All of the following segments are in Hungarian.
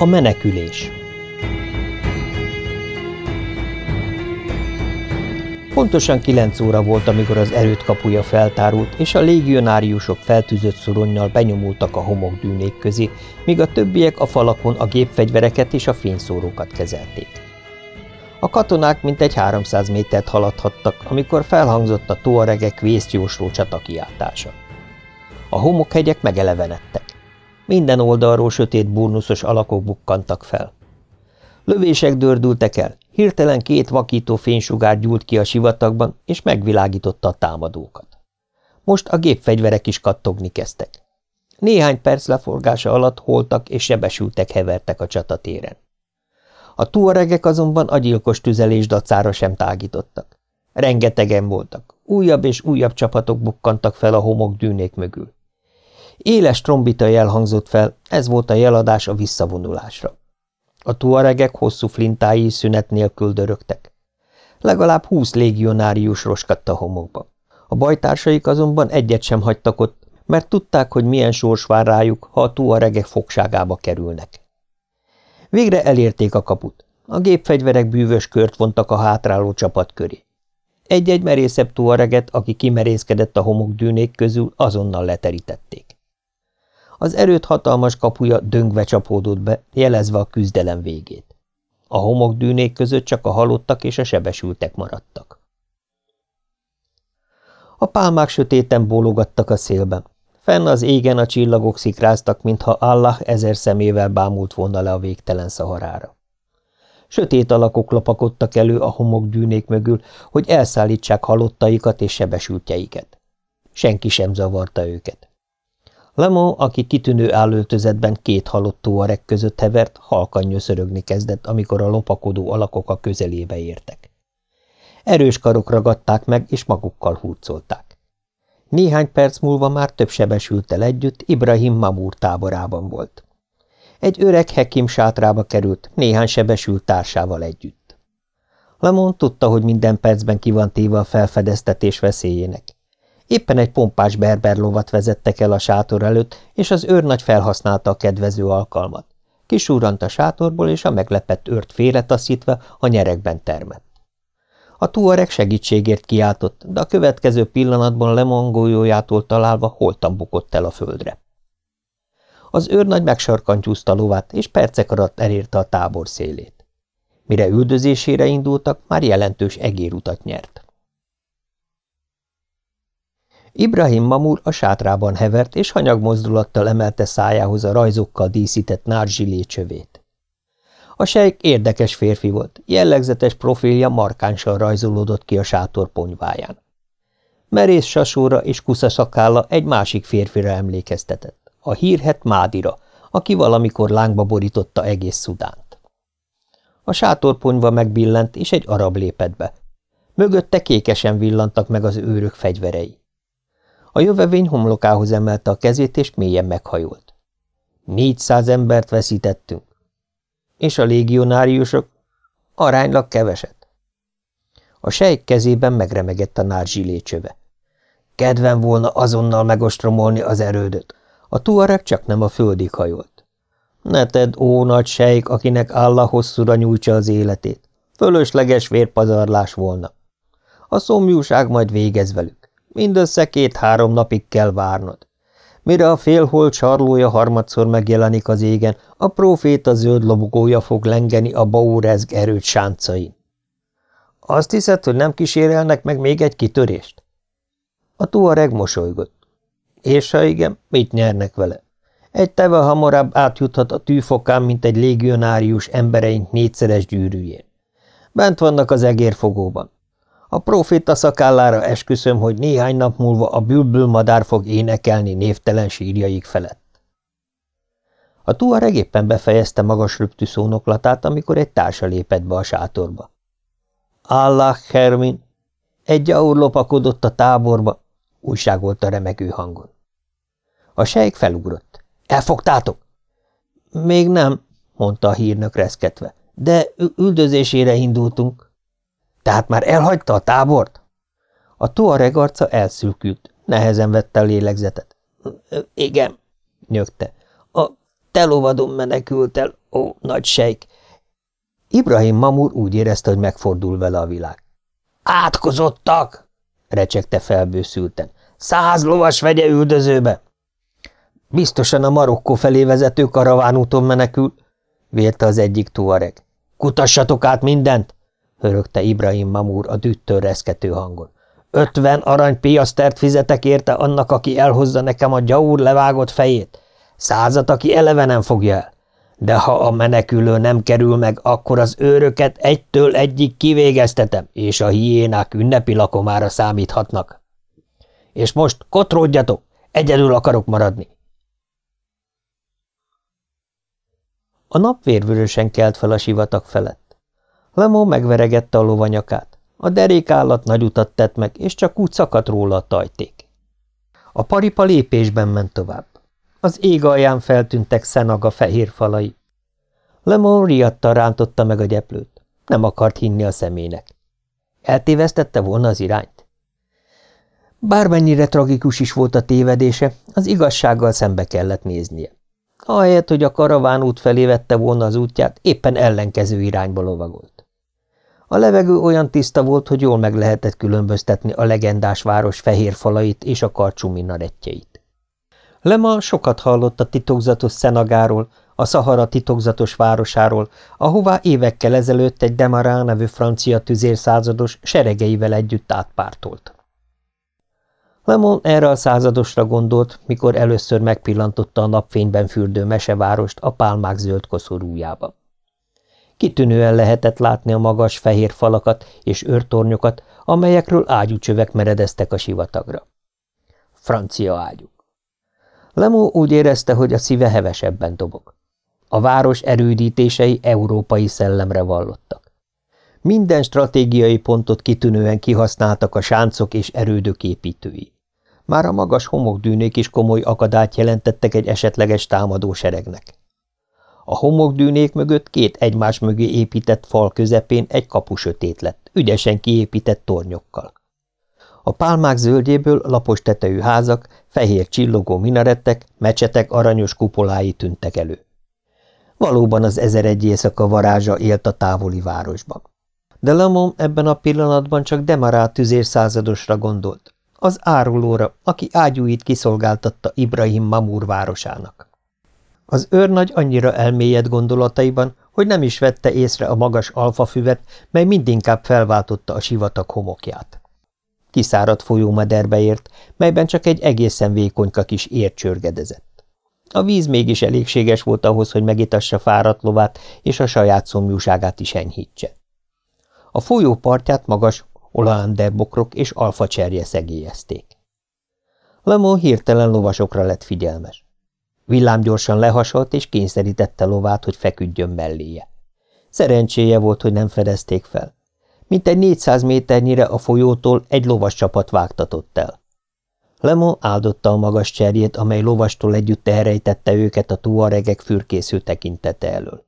A menekülés Pontosan kilenc óra volt, amikor az erőt kapuja feltárult, és a légionáriusok feltűzött szoronnyal benyomultak a homokdűnék közé, míg a többiek a falakon a gépfegyvereket és a fényszórókat kezelték. A katonák mintegy 300 métert haladhattak, amikor felhangzott a tuaregek vészjósló csatakiáltása. A homokhegyek megelevenedtek. Minden oldalról sötét burnuszos alakok bukkantak fel. Lövések dördültek el, hirtelen két vakító fénysugár gyúlt ki a sivatagban, és megvilágította a támadókat. Most a gépfegyverek is kattogni kezdtek. Néhány perc leforgása alatt holtak és sebesültek hevertek a csatatéren. A tuaregek azonban a gyilkos tüzelés dacára sem tágítottak. Rengetegen voltak, újabb és újabb csapatok bukkantak fel a homok dűnék mögül. Éles trombita elhangzott fel, ez volt a jeladás a visszavonulásra. A tuaregek hosszú flintái szünet nélkül dörögtek. Legalább húsz légionárius roskadt a homokba. A bajtársaik azonban egyet sem hagytak ott, mert tudták, hogy milyen sors vár rájuk, ha a tuaregek fogságába kerülnek. Végre elérték a kaput. A gépfegyverek bűvös kört vontak a hátráló csapat köré. Egy-egy merészebb tuareget, aki kimerészkedett a homokdűnék közül, azonnal leterítették. Az erőt hatalmas kapuja döngve csapódott be, jelezve a küzdelem végét. A homokdűnék között csak a halottak és a sebesültek maradtak. A pálmák sötéten bólogattak a szélben. Fenn az égen a csillagok szikráztak, mintha Allah ezer szemével bámult volna le a végtelen szaharára. Sötét alakok lopakodtak elő a homokdűnék mögül, hogy elszállítsák halottaikat és sebesültjeiket. Senki sem zavarta őket. Lemon, aki kitűnő állöltözetben két halott tuareg között hevert, halkan nyöszörögni kezdett, amikor a lopakodó alakok a közelébe értek. Erős karok ragadták meg, és magukkal hurcolták. Néhány perc múlva már több sebesültel együtt Ibrahim Mamur táborában volt. Egy öreg hekim sátrába került, néhány sebesült társával együtt. Lemon tudta, hogy minden percben ki van téve a felfedeztetés veszélyének. Éppen egy pompás berberlovat vezettek el a sátor előtt, és az őrnagy felhasználta a kedvező alkalmat. Kisúrant a sátorból, és a meglepett őrt félretaszítva a nyerekben termett. A tuareg segítségért kiáltott, de a következő pillanatban lemongójójától találva holtan bukott el a földre. Az őrnagy megsarkantyúzta lovát, és percek alatt elérte a tábor szélét. Mire üldözésére indultak, már jelentős egérutat nyert. Ibrahim Mamur a sátrában hevert, és hanyag mozdulattal emelte szájához a rajzokkal díszített nárzsilé csövét. A sejk érdekes férfi volt, jellegzetes profilja markánsan rajzolódott ki a sátor ponyváján. Merész sasóra és kuszaszakálla egy másik férfira emlékeztetett, a hírhet Mádira, aki valamikor lángba borította egész Szudánt. A sátorponyva megbillent, és egy arab lépett be. Mögötte kékesen villantak meg az őrök fegyverei. A jövevény homlokához emelte a kezét, és mélyen meghajolt. Négyszáz embert veszítettünk. És a légionáriusok? Aránylag keveset. A sejk kezében megremegett a nárzsilé csöve. Kedvem volna azonnal megostromolni az erődöt. A tuareg csak nem a földig hajolt. Ne tedd, ó nagy sejk, akinek áll a hosszúra nyújtsa az életét. Fölösleges vérpazarlás volna. A szomjúság majd végez velük. Mindössze két-három napig kell várnod. Mire a félhold sarlója harmadszor megjelenik az égen, a proféta zöld lobogója fog lengeni a baurezg erőt sáncain. Azt hiszed, hogy nem kísérelnek meg még egy kitörést? A tuareg mosolygott. És ha igen, mit nyernek vele? Egy teve hamarabb átjuthat a tűfokán, mint egy légionárius embereink négyszeres gyűrűjén. Bent vannak az egérfogóban. A proféta szakállára esküszöm, hogy néhány nap múlva a bülbül madár fog énekelni névtelen sírjaik felett. A tuareg éppen befejezte magas röptű szónoklatát, amikor egy társa lépett be a sátorba. Allah, Hermin! Egy aur lopakodott a táborba, újságolta remegő hangon. A sejk felugrott. Elfogtátok? Még nem, mondta a hírnök reszketve, de üldözésére indultunk. Tehát már elhagyta a tábort? A tuareg arca elszülkült, nehezen vette a lélegzetet. Igen, nyögte. A te lovadon menekült el, ó, nagy sejk! Ibrahim Mamur úgy érezte, hogy megfordul vele a világ. Átkozottak! recsegte felbőszülten. Száz lovas vegye üldözőbe! Biztosan a Marokkó felé vezető karavánúton menekül, vélte az egyik tuareg. Kutassatok át mindent! Hörögte Ibrahim Mamur a düttől reszkető hangon. Ötven arany piasztert fizetek érte annak, aki elhozza nekem a gyaur levágott fejét. Százat, aki eleve nem fogja el. De ha a menekülő nem kerül meg, akkor az őröket egytől egyik kivégeztetem, és a hiénák ünnepi lakomára számíthatnak. És most kotródjatok, egyedül akarok maradni. A nap vérvörösen kelt fel a sivatag felett. Lemó megveregette a lovanyakát. A derékállat nagy utat tett meg, és csak úgy szakadt róla a tajték. A paripa lépésben ment tovább. Az ég alján feltűntek szenaga fehér falai. Lemon riadtan rántotta meg a gyeplőt. Nem akart hinni a szemének. Eltévesztette volna az irányt? Bármennyire tragikus is volt a tévedése, az igazsággal szembe kellett néznie. Ahelyett, hogy a karavánút felé vette volna az útját, éppen ellenkező irányba lovagolt. A levegő olyan tiszta volt, hogy jól meg lehetett különböztetni a legendás város fehér falait és a karcsú minarettjeit. Lema sokat hallott a titokzatos Szenagáról, a Szahara titokzatos városáról, ahová évekkel ezelőtt egy Demarán nevű francia tüzérszázados seregeivel együtt átpártolt. Lemon erre a századosra gondolt, mikor először megpillantotta a napfényben fürdő mesevárost a pálmák zöld koszorújában. Kitűnően lehetett látni a magas fehér falakat és őrtornyokat, amelyekről ágyúcsövek meredeztek a sivatagra. Francia ágyúk. Lemó úgy érezte, hogy a szíve hevesebben dobog. A város erődítései európai szellemre vallottak. Minden stratégiai pontot kitűnően kihasználtak a sáncok és erődök építői. Már a magas homokdűnék is komoly akadályt jelentettek egy esetleges támadó seregnek. A homokdűnék mögött két egymás mögé épített fal közepén egy kapu sötét lett, ügyesen kiépített tornyokkal. A pálmák zöldjéből lapos tetejű házak, fehér csillogó minarettek, mecsetek aranyos kupolái tűntek elő. Valóban az ezer egy éjszaka varázsa élt a távoli városban. De Lamon ebben a pillanatban csak Demarát tüzér századosra gondolt, az árulóra, aki ágyúit kiszolgáltatta Ibrahim Mamur városának. Az őrnagy annyira elmélyed gondolataiban, hogy nem is vette észre a magas alfafüvet, mely mindinkább felváltotta a sivatag homokját. Kiszáradt folyómederbe ért, melyben csak egy egészen vékonyka kis ér csörgedezett. A víz mégis elégséges volt ahhoz, hogy megitassa fáradt lovát, és a saját szomjúságát is enyhítse. A folyó partját magas Olander bokrok és alfa cserje szegélyezték. Lemó hirtelen lovasokra lett figyelmes. Villámgyorsan lehasolt és kényszerítette lovát, hogy feküdjön melléje. Szerencséje volt, hogy nem fedezték fel. Mintegy 400 méternyire a folyótól egy lovas csapat vágtatott el. Lemon áldotta a magas cserjét, amely lovastól együtt elrejtette őket a tuaregek fürkésző tekintete elől.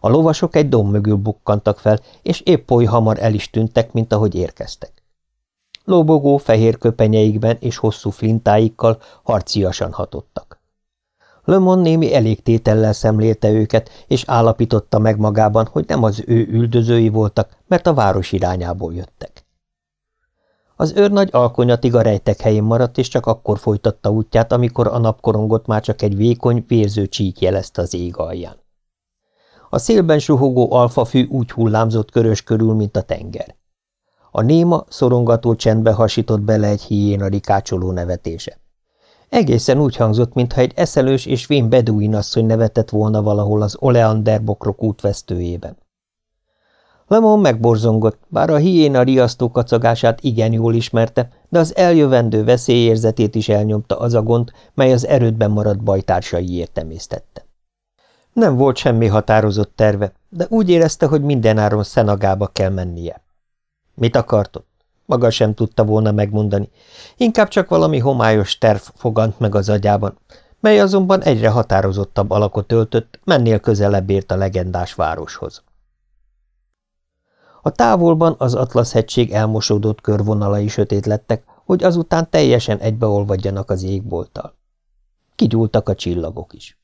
A lovasok egy domb mögül bukkantak fel, és épp oly hamar el is tűntek, mint ahogy érkeztek. Lóbogó fehér köpenyeikben és hosszú flintáikkal harciasan hatottak. Lömon némi elégtétellel szemlélte őket, és állapította meg magában, hogy nem az ő üldözői voltak, mert a város irányából jöttek. Az őrnagy alkonyatig a rejtek helyén maradt, és csak akkor folytatta útját, amikor a napkorongot már csak egy vékony, vérző csík jelezte az ég alján. A szélben suhogó alfafű úgy hullámzott körös körül, mint a tenger. A néma, szorongató csendbe hasított bele egy hiéna rikácsoló nevetése. Egészen úgy hangzott, mintha egy eszelős és vén beduin asszony nevetett volna valahol az Oleander bokrok útvesztőjében. Lemon megborzongott, bár a hiéna riasztó kacagását igen jól ismerte, de az eljövendő veszélyérzetét is elnyomta az a gond, mely az erődben maradt bajtársai értemésztette. Nem volt semmi határozott terve, de úgy érezte, hogy mindenáron szenagába kell mennie. Mit akartott? Maga sem tudta volna megmondani. Inkább csak valami homályos terv fogant meg az agyában, mely azonban egyre határozottabb alakot öltött, mennél közelebb ért a legendás városhoz. A távolban az Atlasz-hegység elmosódott körvonalai sötét lettek, hogy azután teljesen egybeolvadjanak az égbolttal. Kigyúltak a csillagok is.